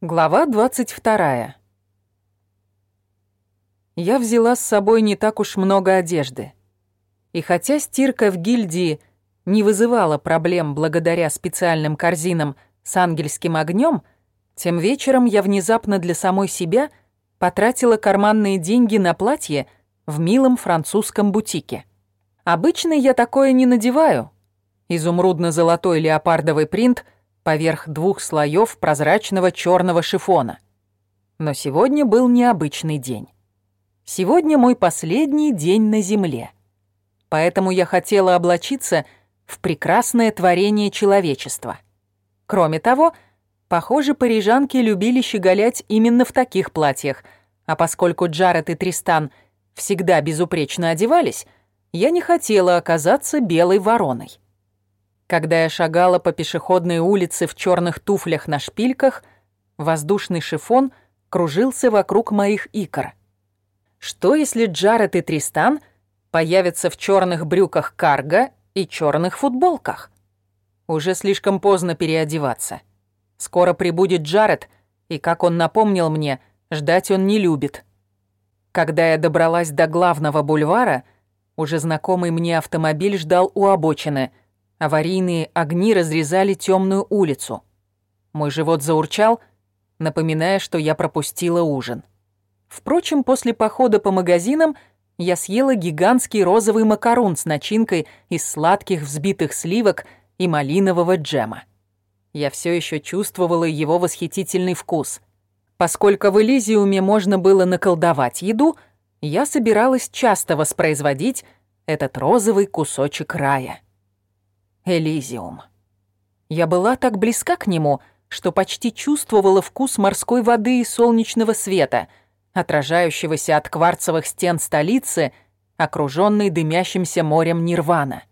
Глава 22. Я взяла с собой не так уж много одежды. И хотя стирка в гильдии не вызывала проблем благодаря специальным корзинам с ангельским огнем, тем вечером я внезапно для самой себя потратила карманные деньги на платье в милом французском бутике. Обычно я такое не надеваю. Изумрудно-золотой леопардовый принт — поверх двух слоев прозрачного черного шифона. Но сегодня был необычный день. Сегодня мой последний день на Земле. Поэтому я хотела облачиться в прекрасное творение человечества. Кроме того, похоже, парижанки любили щеголять именно в таких платьях, а поскольку Джаред и Тристан всегда безупречно одевались, я не хотела оказаться белой вороной. Когда я шагала по пешеходной улице в черных туфлях на шпильках, воздушный шифон кружился вокруг моих икр. Что если Джаред и Тристан появятся в черных брюках карго и черных футболках? Уже слишком поздно переодеваться. Скоро прибудет Джаред, и, как он напомнил мне, ждать он не любит. Когда я добралась до главного бульвара, уже знакомый мне автомобиль ждал у обочины — Аварийные огни разрезали темную улицу. Мой живот заурчал, напоминая, что я пропустила ужин. Впрочем, после похода по магазинам я съела гигантский розовый макарон с начинкой из сладких взбитых сливок и малинового джема. Я все еще чувствовала его восхитительный вкус. Поскольку в Элизиуме можно было наколдовать еду, я собиралась часто воспроизводить этот розовый кусочек рая. Элизиум. Я была так близка к нему, что почти чувствовала вкус морской воды и солнечного света, отражающегося от кварцевых стен столицы, окружённой дымящимся морем Нирвана.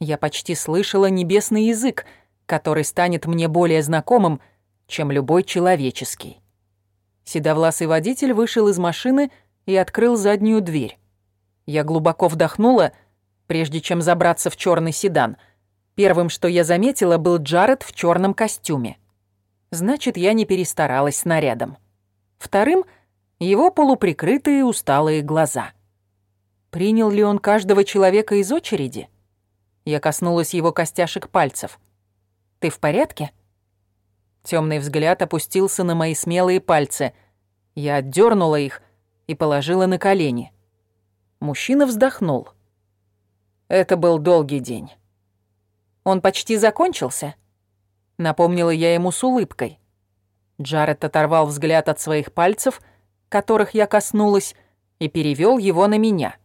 Я почти слышала небесный язык, который станет мне более знакомым, чем любой человеческий. Седовласый водитель вышел из машины и открыл заднюю дверь. Я глубоко вдохнула, прежде чем забраться в чёрный седан — Первым, что я заметила, был Джаред в черном костюме. Значит, я не перестаралась с нарядом. Вторым — его полуприкрытые усталые глаза. Принял ли он каждого человека из очереди? Я коснулась его костяшек пальцев. «Ты в порядке?» Темный взгляд опустился на мои смелые пальцы. Я отдернула их и положила на колени. Мужчина вздохнул. Это был долгий день. Он почти закончился?» Напомнила я ему с улыбкой. Джаред оторвал взгляд от своих пальцев, которых я коснулась, и перевел его на меня.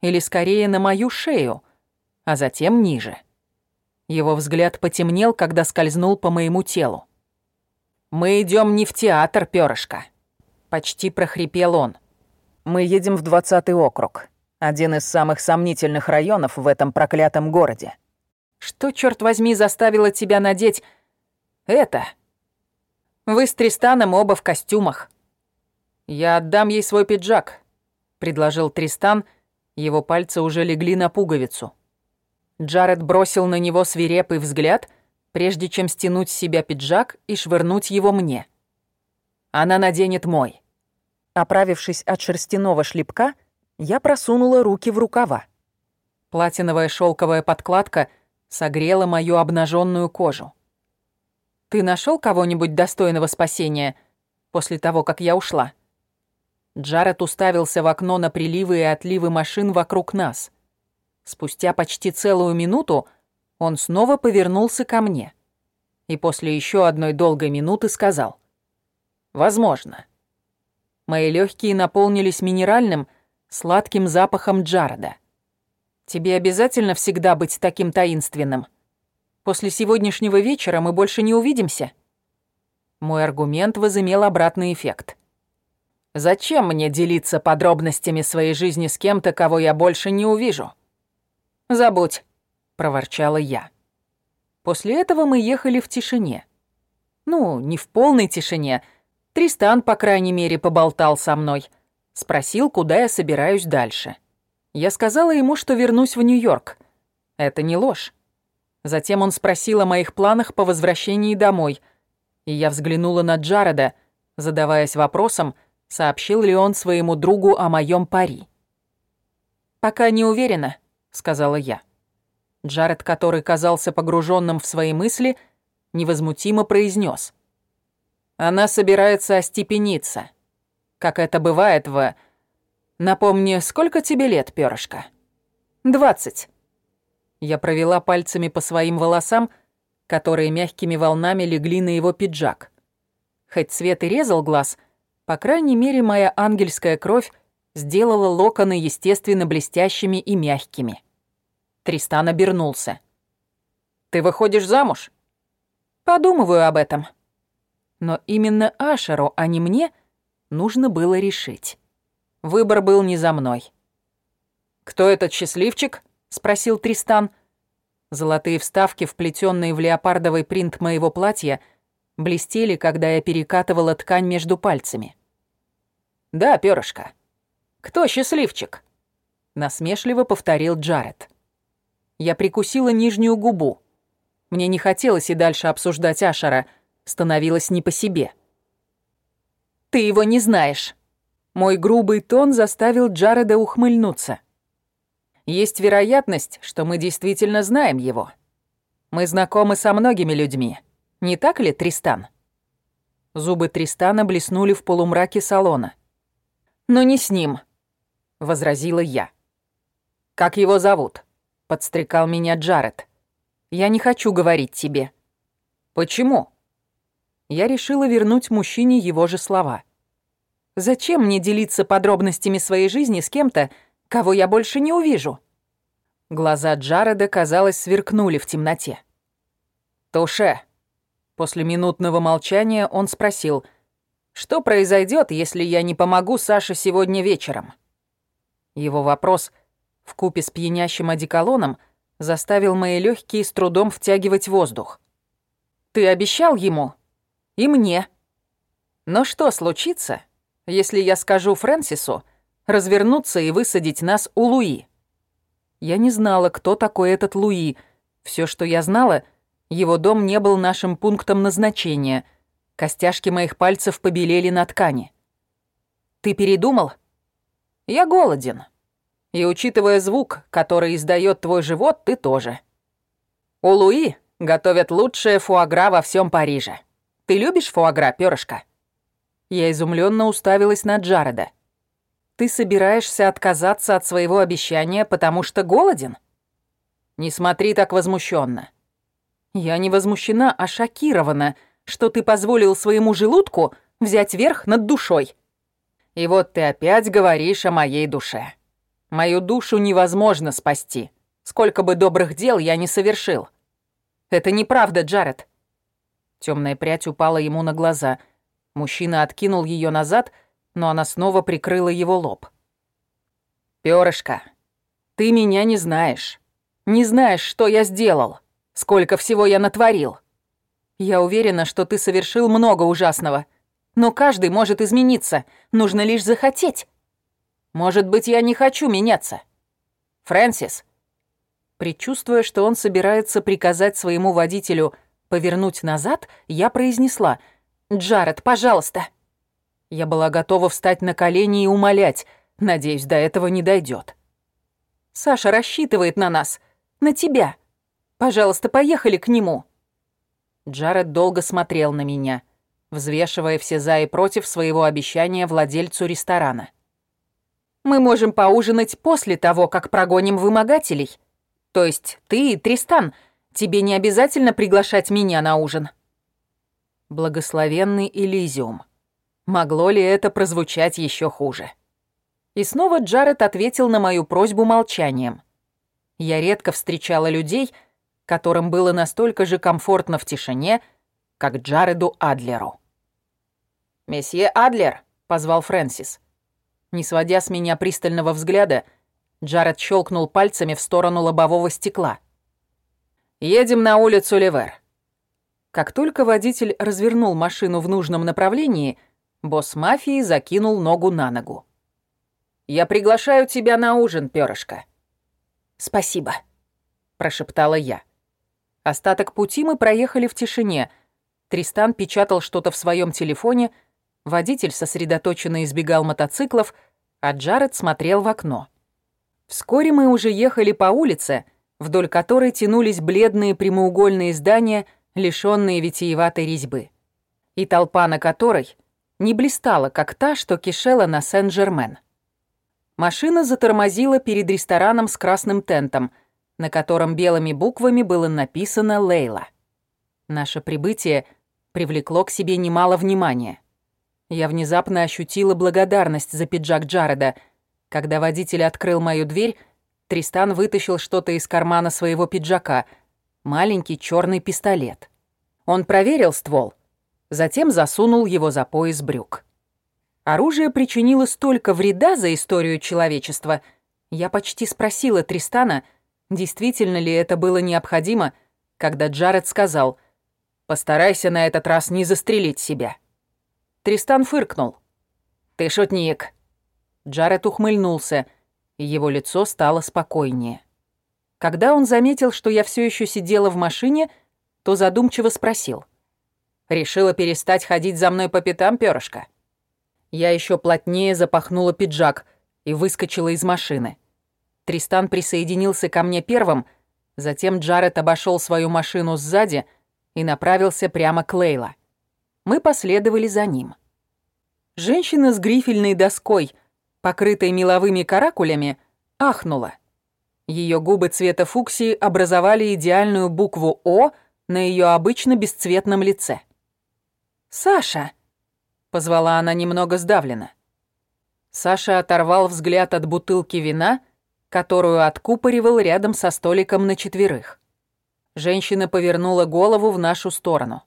Или скорее на мою шею, а затем ниже. Его взгляд потемнел, когда скользнул по моему телу. «Мы идем не в театр, перышко», — почти прохрипел он. «Мы едем в двадцатый округ, один из самых сомнительных районов в этом проклятом городе. Что, черт возьми, заставило тебя надеть это? Вы с Тристаном оба в костюмах. Я отдам ей свой пиджак, предложил Тристан. Его пальцы уже легли на пуговицу. Джаред бросил на него свирепый взгляд, прежде чем стянуть с себя пиджак и швырнуть его мне. Она наденет мой. Оправившись от шерстяного шлепка, я просунула руки в рукава. Платиновая шелковая подкладка — согрела мою обнаженную кожу. «Ты нашел кого-нибудь достойного спасения после того, как я ушла?» Джаред уставился в окно на приливы и отливы машин вокруг нас. Спустя почти целую минуту он снова повернулся ко мне и после еще одной долгой минуты сказал «Возможно». Мои легкие наполнились минеральным, сладким запахом Джареда. Тебе обязательно всегда быть таким таинственным? После сегодняшнего вечера мы больше не увидимся?» Мой аргумент возымел обратный эффект. «Зачем мне делиться подробностями своей жизни с кем-то, кого я больше не увижу?» «Забудь», — проворчала я. После этого мы ехали в тишине. Ну, не в полной тишине. Тристан, по крайней мере, поболтал со мной. Спросил, куда я собираюсь дальше. Я сказала ему, что вернусь в Нью-Йорк. Это не ложь. Затем он спросил о моих планах по возвращении домой. И я взглянула на Джареда, задаваясь вопросом, сообщил ли он своему другу о моем пари. «Пока не уверена», — сказала я. Джаред, который казался погруженным в свои мысли, невозмутимо произнес: «Она собирается остепениться, как это бывает в... Напомни, сколько тебе лет, перышко?» «Двадцать». Я провела пальцами по своим волосам, которые мягкими волнами легли на его пиджак. Хоть цвет и резал глаз, по крайней мере, моя ангельская кровь сделала локоны естественно блестящими и мягкими. Тристан обернулся. «Ты выходишь замуж?» «Подумываю об этом». Но именно Ашеру, а не мне, нужно было решить. Выбор был не за мной. «Кто этот счастливчик?» — спросил Тристан. Золотые вставки, вплетенные в леопардовый принт моего платья, блестели, когда я перекатывала ткань между пальцами. «Да, перышко. Кто счастливчик?» Насмешливо повторил Джаред. Я прикусила нижнюю губу. Мне не хотелось и дальше обсуждать Ашера, становилось не по себе. «Ты его не знаешь». Мой грубый тон заставил Джареда ухмыльнуться. Есть вероятность, что мы действительно знаем его. Мы знакомы со многими людьми. Не так ли, Тристан?» Зубы Тристана блеснули в полумраке салона. «Но не с ним», — возразила я. «Как его зовут?» — подстрекал меня Джаред. «Я не хочу говорить тебе». «Почему?» Я решила вернуть мужчине его же слова. «Зачем мне делиться подробностями своей жизни с кем-то, кого я больше не увижу». Глаза Джареда, казалось, сверкнули в темноте. «Туше!» После минутного молчания он спросил, «Что произойдет, если я не помогу Саше сегодня вечером?» Его вопрос, вкупе с пьянящим одеколоном, заставил мои легкие с трудом втягивать воздух. «Ты обещал ему? И мне. Но что случится, если я скажу Фрэнсису, развернуться и высадить нас у Луи. Я не знала, кто такой этот Луи. Все, что я знала, его дом не был нашим пунктом назначения. Костяшки моих пальцев побелели на ткани. «Ты передумал?» «Я голоден. И учитывая звук, который издает твой живот, ты тоже. У Луи готовят лучшее фуагра во всем Париже. Ты любишь фуагра, перышко?» Я изумленно уставилась на Джареда. Ты собираешься отказаться от своего обещания, потому что голоден? Не смотри так возмущенно. Я не возмущена, а шокирована, что ты позволил своему желудку взять верх над душой. И вот ты опять говоришь о моей душе. Мою душу невозможно спасти, сколько бы добрых дел я не совершил. Это неправда, Джаред. Темная прядь упала ему на глаза. Мужчина откинул ее назад — но она снова прикрыла его лоб. «Пёрышко, ты меня не знаешь. Не знаешь, что я сделал, сколько всего я натворил. Я уверена, что ты совершил много ужасного, но каждый может измениться, нужно лишь захотеть. Может быть, я не хочу меняться. Фрэнсис». Предчувствуя, что он собирается приказать своему водителю повернуть назад, я произнесла «Джаред, пожалуйста». Я была готова встать на колени и умолять. Надеюсь, до этого не дойдет. Саша рассчитывает на нас. На тебя. Пожалуйста, поехали к нему. Джаред долго смотрел на меня, взвешивая все за и против своего обещания владельцу ресторана. «Мы можем поужинать после того, как прогоним вымогателей. То есть ты, Тристан, тебе не обязательно приглашать меня на ужин». Благословенный Элизиум. Могло ли это прозвучать еще хуже? И снова Джаред ответил на мою просьбу молчанием. Я редко встречала людей, которым было настолько же комфортно в тишине, как Джареду Адлеру. «Месье Адлер», — позвал Фрэнсис. Не сводя с меня пристального взгляда, Джаред щелкнул пальцами в сторону лобового стекла. «Едем на улицу Ливер». Как только водитель развернул машину в нужном направлении — Босс мафии закинул ногу на ногу. «Я приглашаю тебя на ужин, перышко». «Спасибо», — прошептала я. Остаток пути мы проехали в тишине. Тристан печатал что-то в своем телефоне, водитель сосредоточенно избегал мотоциклов, а Джаред смотрел в окно. Вскоре мы уже ехали по улице, вдоль которой тянулись бледные прямоугольные здания, лишённые витиеватой резьбы, и толпа на которой не блистала, как та, что кишела на Сен-Жермен. Машина затормозила перед рестораном с красным тентом, на котором белыми буквами было написано «Лейла». Наше прибытие привлекло к себе немало внимания. Я внезапно ощутила благодарность за пиджак Джареда. Когда водитель открыл мою дверь, Тристан вытащил что-то из кармана своего пиджака, маленький черный пистолет. Он проверил ствол, затем засунул его за пояс брюк. Оружие причинило столько вреда за историю человечества. Я почти спросила Тристана, действительно ли это было необходимо, когда Джаред сказал «Постарайся на этот раз не застрелить себя». Тристан фыркнул. «Ты шутник». Джаред ухмыльнулся, и его лицо стало спокойнее. Когда он заметил, что я все еще сидела в машине, то задумчиво спросил. «Решила перестать ходить за мной по пятам, перышко?» Я еще плотнее запахнула пиджак и выскочила из машины. Тристан присоединился ко мне первым, затем Джаред обошел свою машину сзади и направился прямо к Лейла. Мы последовали за ним. Женщина с грифельной доской, покрытой меловыми каракулями, ахнула. Ее губы цвета фуксии образовали идеальную букву «О» на ее обычно бесцветном лице. «Саша!» позвала она немного сдавленно. Саша оторвал взгляд от бутылки вина, которую откупоривал рядом со столиком на четверых. Женщина повернула голову в нашу сторону.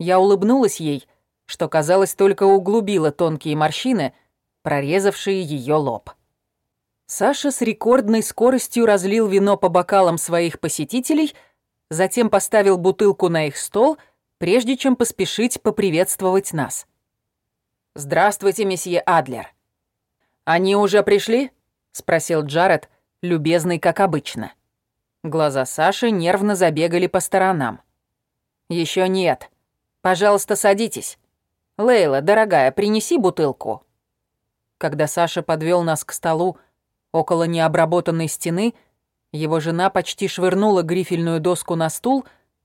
Я улыбнулась ей, что, казалось, только углубило тонкие морщины, прорезавшие ее лоб. Саша с рекордной скоростью разлил вино по бокалам своих посетителей, затем поставил бутылку на их стол, прежде чем поспешить поприветствовать нас. «Здравствуйте, месье Адлер». «Они уже пришли?» — спросил Джаред, любезный, как обычно. Глаза Саши нервно забегали по сторонам. Еще нет. Пожалуйста, садитесь. Лейла, дорогая, принеси бутылку». Когда Саша подвел нас к столу около необработанной стены, его жена почти швырнула грифельную доску на стул,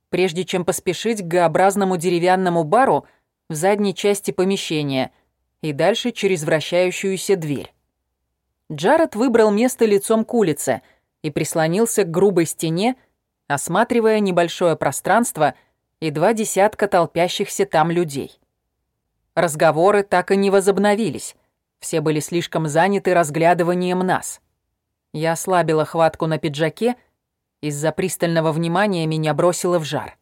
прежде чем поспешить к Г-образному деревянному бару в задней части помещения — и дальше через вращающуюся дверь. Джаред выбрал место лицом к улице и прислонился к грубой стене, осматривая небольшое пространство и два десятка толпящихся там людей. Разговоры так и не возобновились, все были слишком заняты разглядыванием нас. Я ослабила хватку на пиджаке, из-за пристального внимания меня бросило в жар.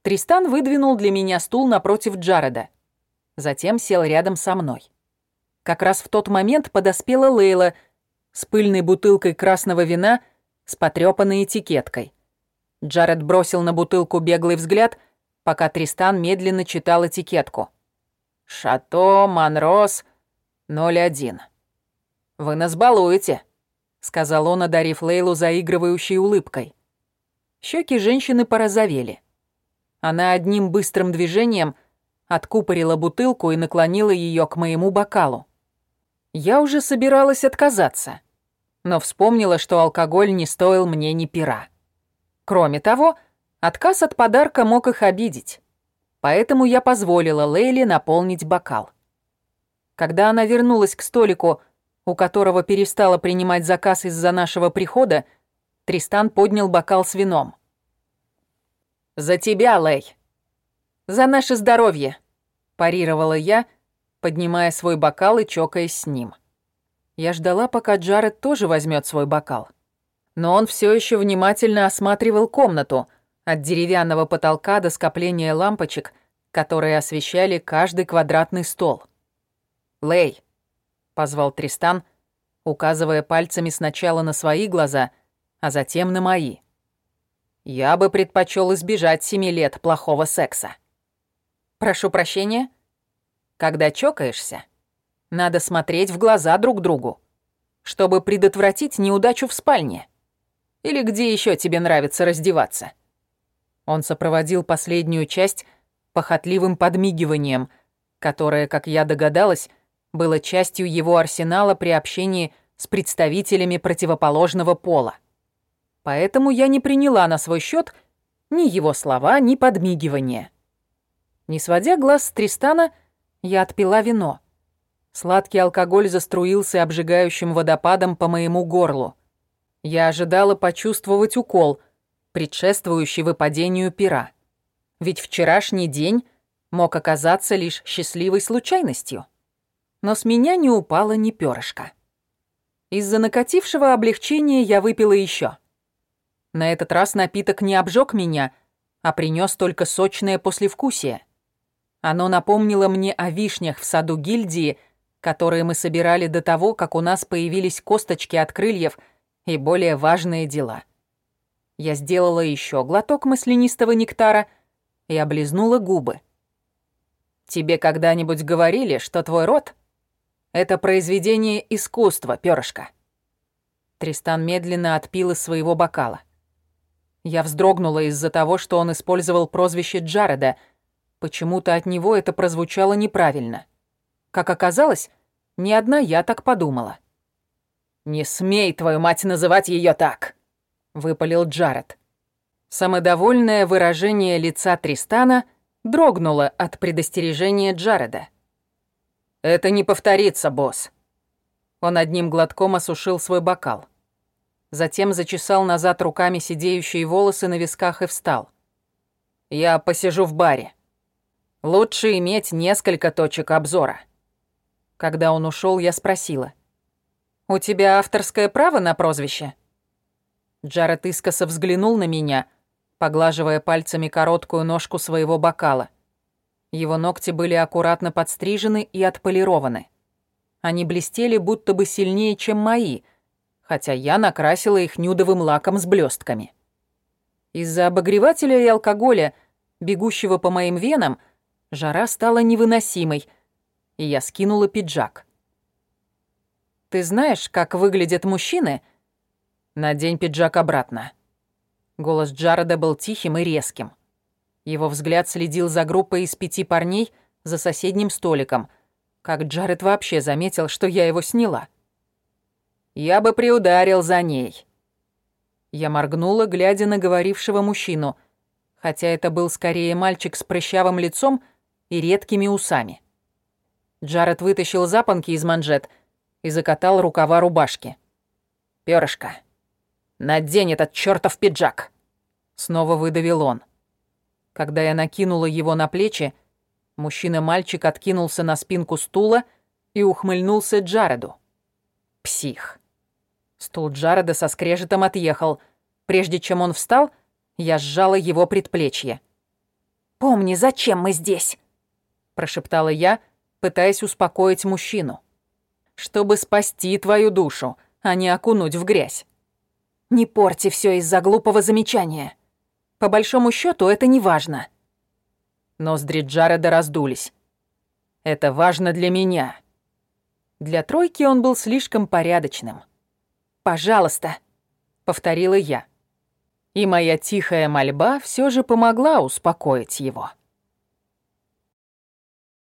Тристан выдвинул для меня стул напротив Джареда затем сел рядом со мной. Как раз в тот момент подоспела Лейла с пыльной бутылкой красного вина с потрёпанной этикеткой. Джаред бросил на бутылку беглый взгляд, пока Тристан медленно читал этикетку. «Шато Монрос 01». «Вы нас балуете», — сказал он, одарив Лейлу заигрывающей улыбкой. Щеки женщины порозовели. Она одним быстрым движением — откупорила бутылку и наклонила ее к моему бокалу. Я уже собиралась отказаться, но вспомнила, что алкоголь не стоил мне ни пера. Кроме того, отказ от подарка мог их обидеть, поэтому я позволила Лейле наполнить бокал. Когда она вернулась к столику, у которого перестала принимать заказ из-за нашего прихода, Тристан поднял бокал с вином. «За тебя, Лей!» «За наше здоровье!» – парировала я, поднимая свой бокал и чокаясь с ним. Я ждала, пока Джаред тоже возьмет свой бокал. Но он все еще внимательно осматривал комнату, от деревянного потолка до скопления лампочек, которые освещали каждый квадратный стол. «Лей!» — позвал Тристан, указывая пальцами сначала на свои глаза, а затем на мои. «Я бы предпочел избежать семи лет плохого секса». Прошу прощения. Когда чокаешься, надо смотреть в глаза друг другу, чтобы предотвратить неудачу в спальне. Или где еще тебе нравится раздеваться? Он сопроводил последнюю часть похотливым подмигиванием, которое, как я догадалась, было частью его арсенала при общении с представителями противоположного пола. Поэтому я не приняла на свой счет ни его слова, ни подмигивания. Не сводя глаз с Тристана, я отпила вино. Сладкий алкоголь заструился обжигающим водопадом по моему горлу. Я ожидала почувствовать укол, предшествующий выпадению пера. Ведь вчерашний день мог оказаться лишь счастливой случайностью. Но с меня не упало ни перышка. Из-за накатившего облегчения я выпила еще. На этот раз напиток не обжег меня, а принес только сочное послевкусие. Оно напомнило мне о вишнях в саду гильдии, которые мы собирали до того, как у нас появились косточки от крыльев и более важные дела. Я сделала еще глоток маслянистого нектара и облизнула губы. «Тебе когда-нибудь говорили, что твой рот это произведение искусства, перышко. Тристан медленно отпил из своего бокала. Я вздрогнула из-за того, что он использовал прозвище Джареда. Почему-то от него это прозвучало неправильно. Как оказалось, ни одна я так подумала. «Не смей, твою мать, называть ее так!» — выпалил Джаред. Самодовольное выражение лица Тристана дрогнуло от предостережения Джареда. «Это не повторится, босс». Он одним глотком осушил свой бокал. Затем зачесал назад руками сидеющие волосы на висках и встал. «Я посижу в баре. Лучше иметь несколько точек обзора». Когда он ушел, я спросила. «У тебя авторское право на прозвище?» Джаред искоса взглянул на меня, поглаживая пальцами короткую ножку своего бокала. Его ногти были аккуратно подстрижены и отполированы. Они блестели будто бы сильнее, чем мои, хотя я накрасила их нюдовым лаком с блестками. Из-за обогревателя и алкоголя, бегущего по моим венам, жара стала невыносимой, и я скинула пиджак. «Ты знаешь, как выглядят мужчины?» «Надень пиджак обратно». Голос Джареда был тихим и резким. Его взгляд следил за группой из пяти парней за соседним столиком. Как Джаред вообще заметил, что я его сняла. «Я бы приударил за ней». Я моргнула, глядя на говорившего мужчину, хотя это был скорее мальчик с прыщавым лицом и редкими усами. Джаред вытащил запонки из манжет и закатал рукава рубашки. «Пёрышко, надень этот чёртов пиджак!» Снова выдавил он. Когда я накинула его на плечи, мужчина-мальчик откинулся на спинку стула и ухмыльнулся Джареду. Псих. Стул Джареда со скрежетом отъехал. Прежде чем он встал, я сжала его предплечье. «Помни, зачем мы здесь?» прошептала я, пытаясь успокоить мужчину. «Чтобы спасти твою душу, а не окунуть в грязь. Не порти все из-за глупого замечания. По большому счету это не важно. Ноздри Джареда раздулись. Это важно для меня. Для тройки он был слишком порядочным. «Пожалуйста», — повторила я. И моя тихая мольба все же помогла успокоить его.